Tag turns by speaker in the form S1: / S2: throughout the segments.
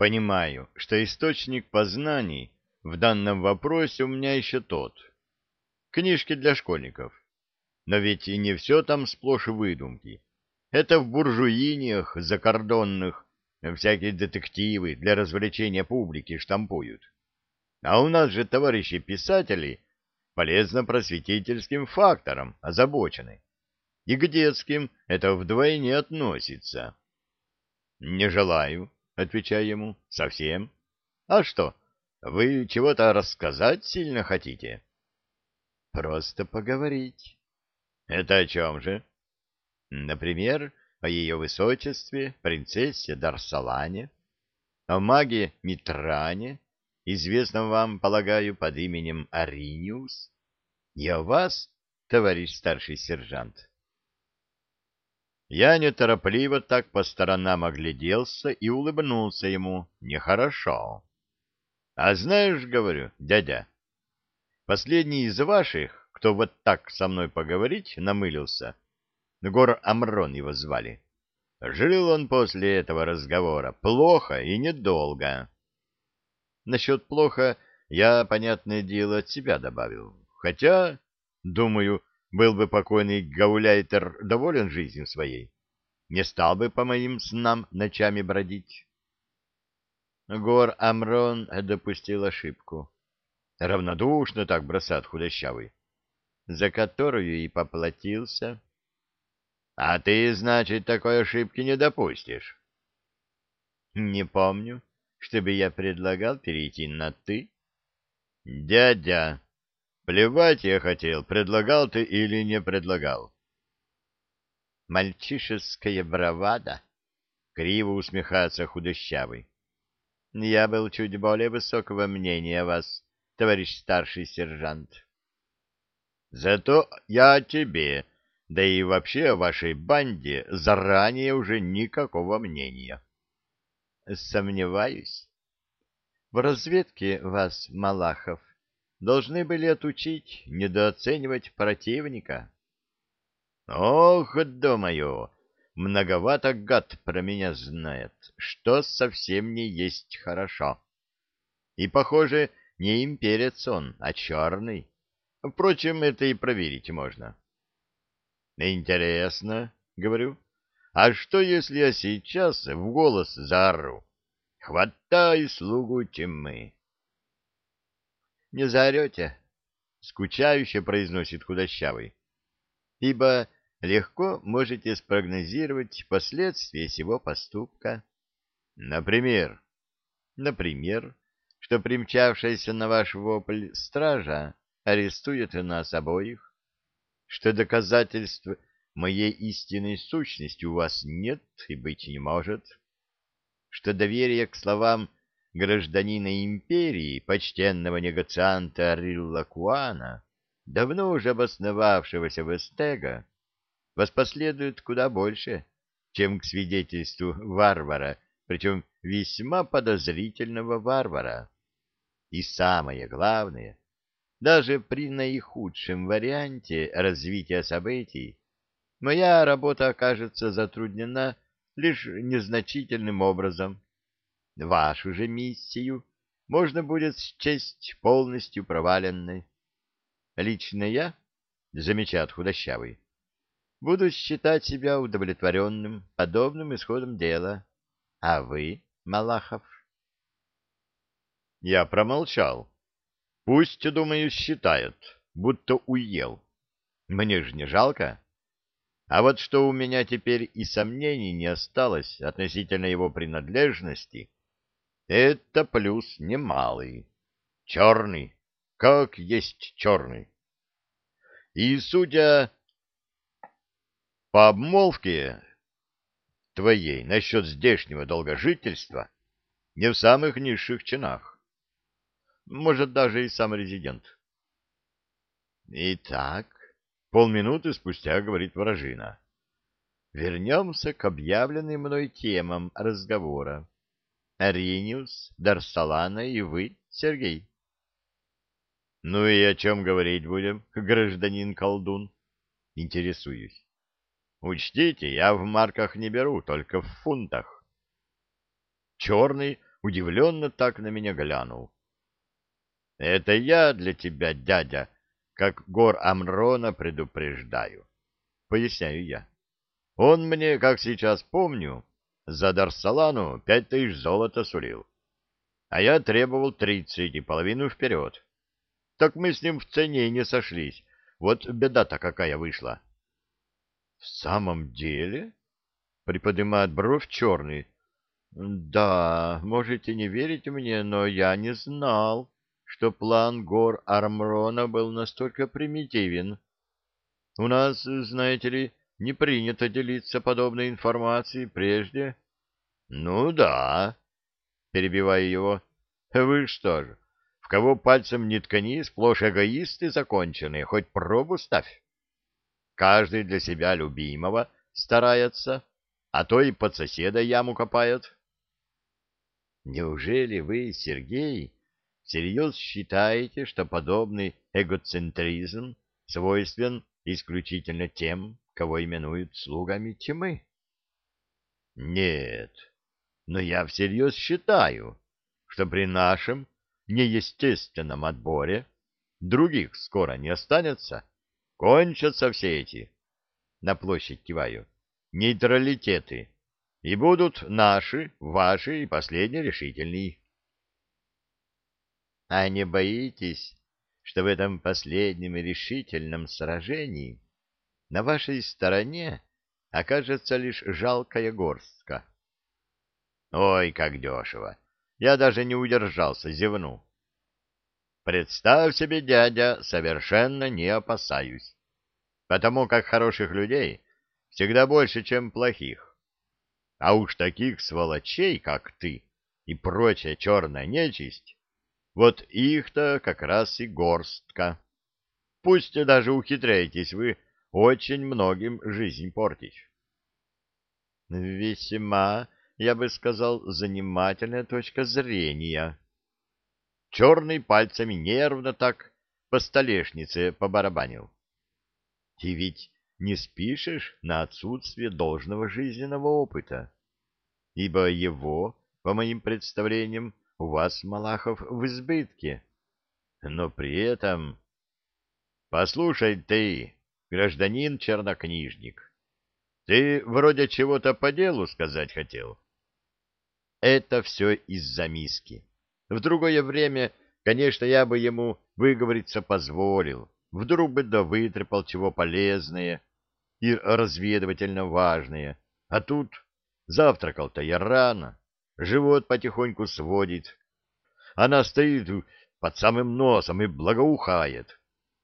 S1: Понимаю, что источник познаний в данном вопросе у меня еще тот. Книжки для школьников. Но ведь и не все там сплошь выдумки. Это в буржуиниях закордонных всякие детективы для развлечения публики штампуют. А у нас же товарищи писатели полезно-просветительским фактором озабочены. И к детским это вдвойне относится. Не желаю, отвечаю ему, совсем. А что, вы чего-то рассказать сильно хотите? Просто поговорить. Это о чем же? Например, о ее высочестве, принцессе Дарсалане, о маге Митране, известном вам, полагаю, под именем Ариниус, и о вас, товарищ старший сержант. Я неторопливо так по сторонам огляделся и улыбнулся ему. Нехорошо. А знаешь, говорю, дядя, последний из ваших, кто вот так со мной поговорить намылился, Гор Амрон его звали. Жил он после этого разговора плохо и недолго. Насчет плохо я, понятное дело, от себя добавил. Хотя, думаю, был бы покойный Гауляйтер доволен жизнью своей. Не стал бы по моим снам ночами бродить. Гор Амрон допустил ошибку. Равнодушно так бросает худощавый, за которую и поплатился. А ты, значит, такой ошибки не допустишь? Не помню, чтобы я предлагал перейти на «ты». Дядя, плевать я хотел, предлагал ты или не предлагал. Мальчишеская бравада, криво усмехается худощавый. Я был чуть более высокого мнения о вас, товарищ старший сержант. Зато я о тебе да и вообще о вашей банде заранее уже никакого мнения. Сомневаюсь. В разведке вас, Малахов, должны были отучить недооценивать противника. Ох, думаю, многовато гад про меня знает, что совсем не есть хорошо. И, похоже, не имперец он, а черный. Впрочем, это и проверить можно. Интересно, говорю. А что, если я сейчас в голос заору? Хватай слугу тьмы. Не заорете, скучающе произносит худощавый, ибо легко можете спрогнозировать последствия сего поступка. Например, например, что примчавшаяся на ваш вопль стража арестует нас обоих, что доказательств моей истинной сущности у вас нет и быть не может, что доверие к словам гражданина империи, почтенного негацианта Рилла Куана, давно уже обосновавшегося в Эстега, воспоследует куда больше, чем к свидетельству варвара, причем весьма подозрительного варвара. И самое главное, даже при наихудшем варианте развития событий моя работа окажется затруднена лишь незначительным образом. Вашу же миссию можно будет счесть полностью проваленной. Лично я, замечает худощавый, буду считать себя удовлетворенным подобным исходом дела. А вы, Малахов? Я промолчал Пусть, думаю, считают, будто уел. Мне же не жалко. А вот что у меня теперь и сомнений не осталось относительно его принадлежности, это плюс немалый. Черный, как есть черный. И, судя по обмолвке твоей насчет здешнего долгожительства, не в самых низших чинах может, даже и сам резидент. Итак, полминуты спустя говорит вражина. Вернемся к объявленным мной темам разговора. Ариниус, Дарсалана и вы, Сергей. Ну и о чем говорить будем, гражданин колдун? Интересуюсь. Учтите, я в марках не беру, только в фунтах. Черный удивленно так на меня глянул. — Это я для тебя, дядя, как гор Амрона предупреждаю, — поясняю я. Он мне, как сейчас помню, за Дарсалану пять тысяч золота сулил, а я требовал тридцать и половину вперед. Так мы с ним в цене не сошлись. Вот беда-то какая вышла. — В самом деле? — приподнимает бровь черный. — Да, можете не верить мне, но я не знал, что план гор Армрона был настолько примитивен. У нас, знаете ли, не принято делиться подобной информацией прежде. — Ну да, — перебиваю его. — Вы что же, в кого пальцем не ткани, сплошь эгоисты законченные, хоть пробу ставь. Каждый для себя любимого старается, а то и под соседа яму копает. — Неужели вы, Сергей, всерьез считаете, что подобный эгоцентризм свойствен исключительно тем, кого именуют слугами тьмы? Нет, но я всерьез считаю, что при нашем неестественном отборе других скоро не останется. Кончатся все эти, на площадь киваю, нейтралитеты, и будут наши, ваши и последний решительный. А не боитесь, что в этом последнем и решительном сражении на вашей стороне окажется лишь жалкая горстка. Ой, как дешево! Я даже не удержался, зевнул. Представь себе, дядя, совершенно не опасаюсь, потому как хороших людей всегда больше, чем плохих. А уж таких сволочей, как ты и прочая черная нечисть, вот их-то как раз и горстка. Пусть даже ухитряетесь вы очень многим жизнь портить. Весьма, я бы сказал, занимательная точка зрения. Черный пальцами нервно так по столешнице побарабанил. Ты ведь не спишешь на отсутствие должного жизненного опыта, ибо его, по моим представлениям, у вас, Малахов, в избытке. Но при этом... Послушай ты, гражданин чернокнижник. Ты вроде чего-то по делу сказать хотел. Это все из-за миски. В другое время, конечно, я бы ему выговориться позволил. Вдруг бы да вытрепал чего полезное и разведывательно важное. А тут завтракал-то я рано, живот потихоньку сводит. Она стоит под самым носом и благоухает.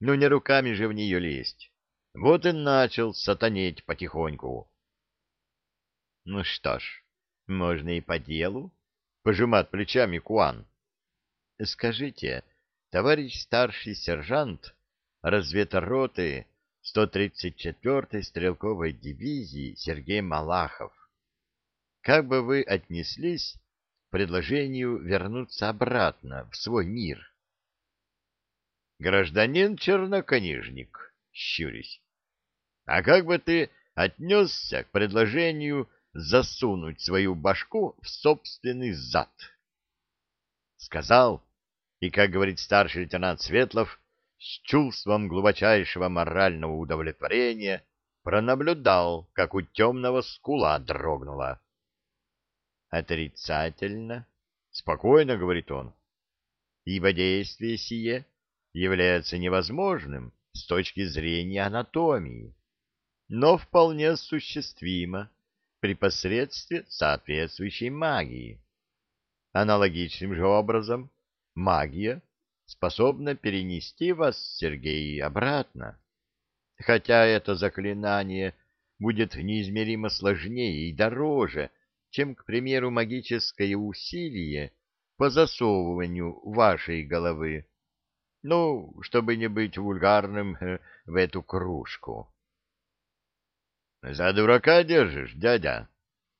S1: Ну, не руками же в нее лезть. Вот и начал сатанеть потихоньку. Ну что ж, можно и по делу, пожимает плечами Куан. Скажите, товарищ старший сержант разведроты 134-й стрелковой дивизии Сергей Малахов, как бы вы отнеслись к предложению вернуться обратно в свой мир? Гражданин чернокнижник, щурясь, а как бы ты отнесся к предложению засунуть свою башку в собственный зад? Сказал, и, как говорит старший лейтенант Светлов, с чувством глубочайшего морального удовлетворения пронаблюдал, как у темного скула дрогнула. Отрицательно, спокойно говорит он, ибо действие сие является невозможным с точки зрения анатомии, но вполне осуществимо при посредстве соответствующей магии. Аналогичным же образом магия способна перенести вас, Сергей, обратно, хотя это заклинание будет неизмеримо сложнее и дороже, чем, к примеру, магическое усилие по засовыванию вашей головы, ну, чтобы не быть вульгарным э, в эту кружку. — За дурака держишь, дядя?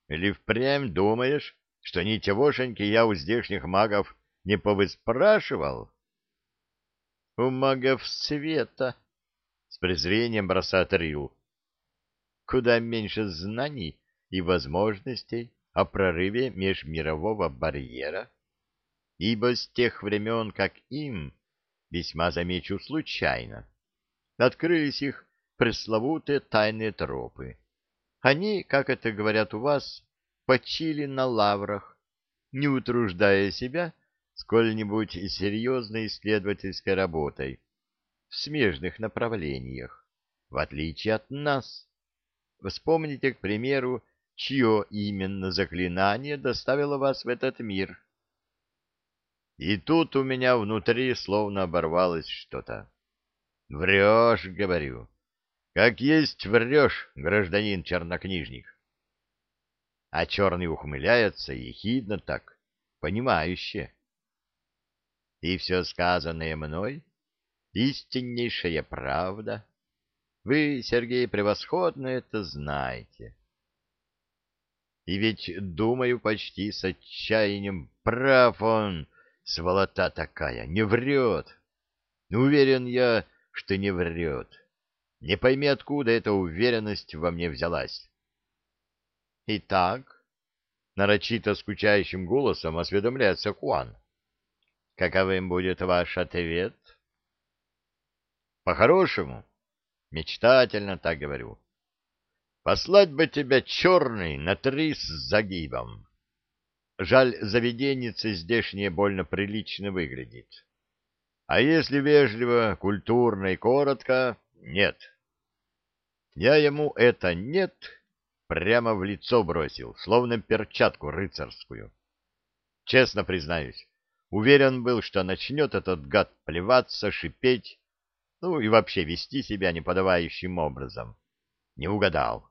S1: Или впрямь думаешь, что ничегошеньки я у здешних магов не повыспрашивал? — У магов света, — с презрением бросает Рил. — Куда меньше знаний и возможностей, о прорыве межмирового барьера, ибо с тех времен, как им, весьма замечу случайно, открылись их пресловутые тайные тропы. Они, как это говорят у вас, почили на лаврах, не утруждая себя сколь-нибудь серьезной исследовательской работой в смежных направлениях, в отличие от нас. Вспомните, к примеру, чье именно заклинание доставило вас в этот мир. И тут у меня внутри словно оборвалось что-то. Врешь, говорю. Как есть врешь, гражданин чернокнижник. А черный ухмыляется ехидно так, понимающе. И все сказанное мной — истиннейшая правда. Вы, Сергей, превосходно это знаете. И ведь, думаю, почти с отчаянием, прав он, сволота такая, не врет. Уверен я, что не врет. Не пойми, откуда эта уверенность во мне взялась. Итак, нарочито скучающим голосом осведомляется Хуан. Каковым будет ваш ответ? По-хорошему, мечтательно так говорю. Послать бы тебя черный на три с загибом. Жаль, заведенница здешняя больно прилично выглядит. А если вежливо, культурно и коротко, нет. Я ему это «нет» прямо в лицо бросил, словно перчатку рыцарскую. Честно признаюсь, Уверен был, что начнет этот гад плеваться, шипеть, ну и вообще вести себя неподавающим образом. Не угадал.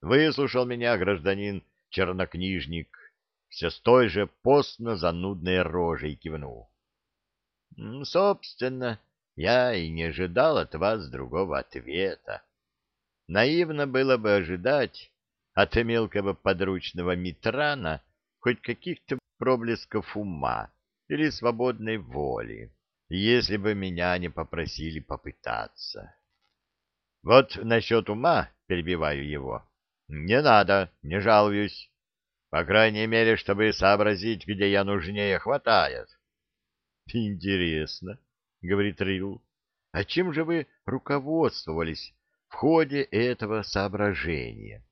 S1: Выслушал меня гражданин-чернокнижник, все с той же постно-занудной рожей кивнул. — Собственно, я и не ожидал от вас другого ответа. Наивно было бы ожидать от мелкого подручного Митрана хоть каких-то проблесков ума или свободной воли, если бы меня не попросили попытаться. Вот насчет ума, перебиваю его, не надо, не жалуюсь. По крайней мере, чтобы сообразить, где я нужнее, хватает. Интересно, говорит Рил, а чем же вы руководствовались в ходе этого соображения?